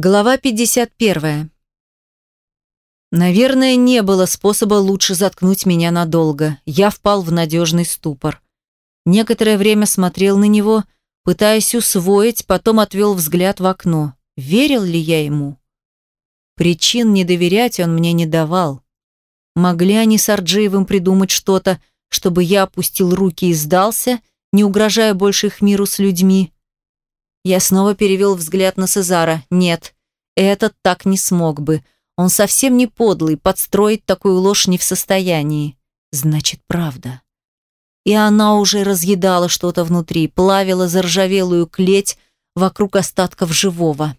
Глава 51. Наверное, не было способа лучше заткнуть меня надолго. Я впал в надежный ступор. Некоторое время смотрел на него, пытаясь усвоить, потом отвел взгляд в окно. Верил ли я ему? Причин не доверять он мне не давал. Могли они с Арджиевым придумать что-то, чтобы я опустил руки и сдался, не угрожая больше их миру с людьми? Я снова перевел взгляд на Сезара. Нет, этот так не смог бы. Он совсем не подлый, подстроить такую ложь не в состоянии. Значит, правда. И она уже разъедала что-то внутри, плавила заржавелую клеть вокруг остатков живого.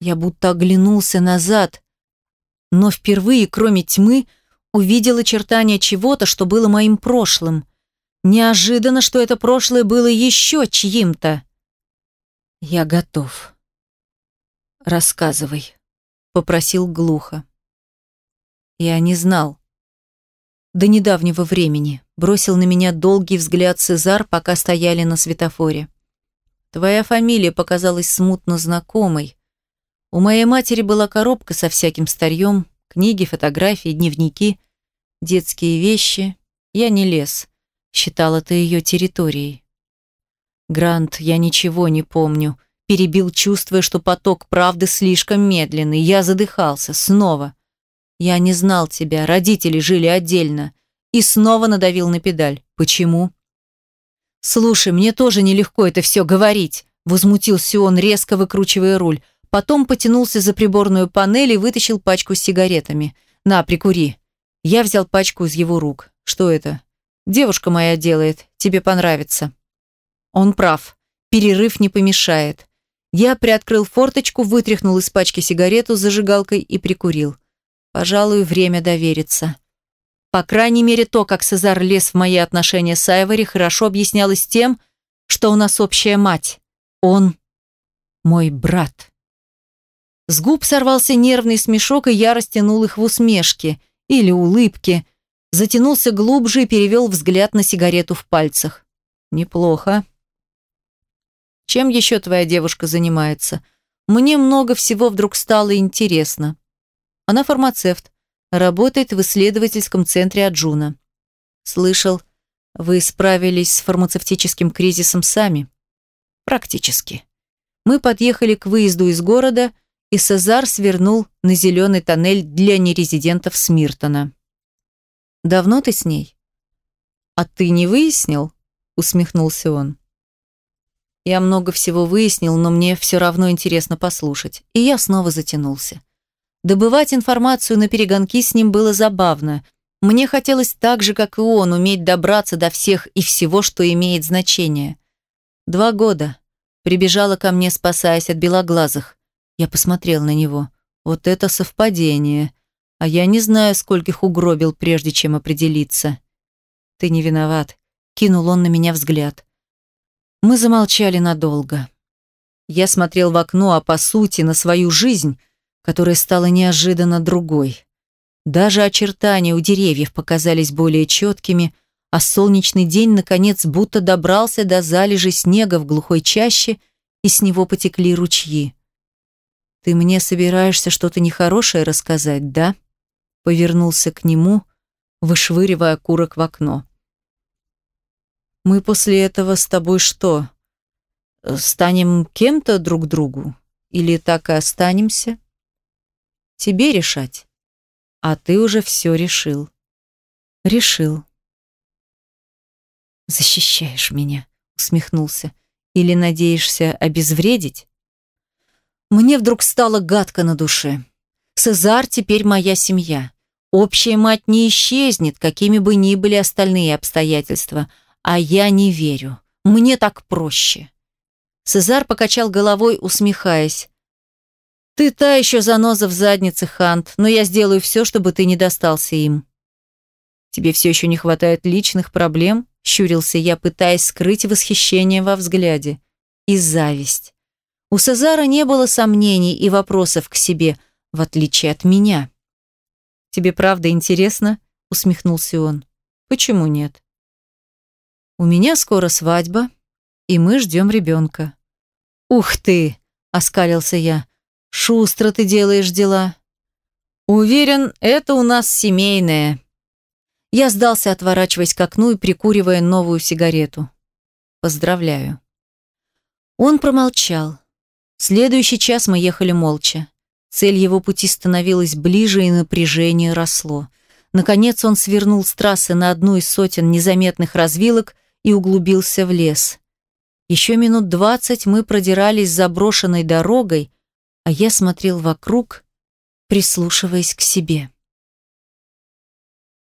Я будто оглянулся назад, но впервые, кроме тьмы, увидел очертания чего-то, что было моим прошлым. Неожиданно, что это прошлое было еще чьим-то. «Я готов». «Рассказывай», — попросил глухо. Я не знал. До недавнего времени бросил на меня долгий взгляд Цезар, пока стояли на светофоре. Твоя фамилия показалась смутно знакомой. У моей матери была коробка со всяким старьем, книги, фотографии, дневники, детские вещи. Я не лез, считал это ее территорией. Грант, я ничего не помню. Перебил, чувствуя, что поток правды слишком медленный. Я задыхался. Снова. Я не знал тебя. Родители жили отдельно. И снова надавил на педаль. Почему? Слушай, мне тоже нелегко это все говорить. Возмутился он, резко выкручивая руль. Потом потянулся за приборную панель и вытащил пачку с сигаретами. «На, прикури». Я взял пачку из его рук. «Что это?» «Девушка моя делает. Тебе понравится». Он прав. Перерыв не помешает. Я приоткрыл форточку, вытряхнул из пачки сигарету с зажигалкой и прикурил. Пожалуй, время довериться. По крайней мере, то, как Сезар лез в мои отношения с Айвори, хорошо объяснялось тем, что у нас общая мать. Он мой брат. С губ сорвался нервный смешок, и я растянул их в усмешке или улыбке, затянулся глубже и перевел взгляд на сигарету в пальцах. Неплохо. Чем еще твоя девушка занимается? Мне много всего вдруг стало интересно. Она фармацевт, работает в исследовательском центре Аджуна. Слышал, вы справились с фармацевтическим кризисом сами. Практически. Мы подъехали к выезду из города, и Сезар свернул на зеленый тоннель для нерезидентов Смиртона. «Давно ты с ней?» «А ты не выяснил?» — усмехнулся он. Я много всего выяснил, но мне все равно интересно послушать. И я снова затянулся. Добывать информацию на перегонки с ним было забавно. Мне хотелось так же, как и он, уметь добраться до всех и всего, что имеет значение. Два года. Прибежала ко мне, спасаясь от белоглазых. Я посмотрел на него. Вот это совпадение. А я не знаю, скольких угробил, прежде чем определиться. Ты не виноват. Кинул он на меня взгляд. Мы замолчали надолго. Я смотрел в окно, а по сути на свою жизнь, которая стала неожиданно другой. Даже очертания у деревьев показались более четкими, а солнечный день, наконец, будто добрался до залежи снега в глухой чаще, и с него потекли ручьи. «Ты мне собираешься что-то нехорошее рассказать, да?» Повернулся к нему, вышвыривая курок в окно. Мы после этого с тобой что? Станем кем-то друг другу? Или так и останемся? Тебе решать. А ты уже все решил. Решил. Защищаешь меня, усмехнулся. Или надеешься обезвредить? Мне вдруг стало гадко на душе. Цезар теперь моя семья. Общая мать не исчезнет, какими бы ни были остальные обстоятельства – а я не верю. Мне так проще. Цезар покачал головой, усмехаясь. Ты та еще заноза в заднице, Хант, но я сделаю все, чтобы ты не достался им. Тебе все еще не хватает личных проблем? Щурился я, пытаясь скрыть восхищение во взгляде. И зависть. У Цезара не было сомнений и вопросов к себе, в отличие от меня. «Тебе правда интересно?» — усмехнулся он. «Почему нет?» У меня скоро свадьба, и мы ждем ребенка. Ух ты, оскалился я. Шустро ты делаешь дела. Уверен, это у нас семейное. Я сдался, отворачиваясь к окну и прикуривая новую сигарету. Поздравляю. Он промолчал. Следующий час мы ехали молча. Цель его пути становилась ближе, и напряжение росло. Наконец он свернул с трассы на одну из сотен незаметных развилок и углубился в лес. Еще минут двадцать мы продирались заброшенной дорогой, а я смотрел вокруг, прислушиваясь к себе.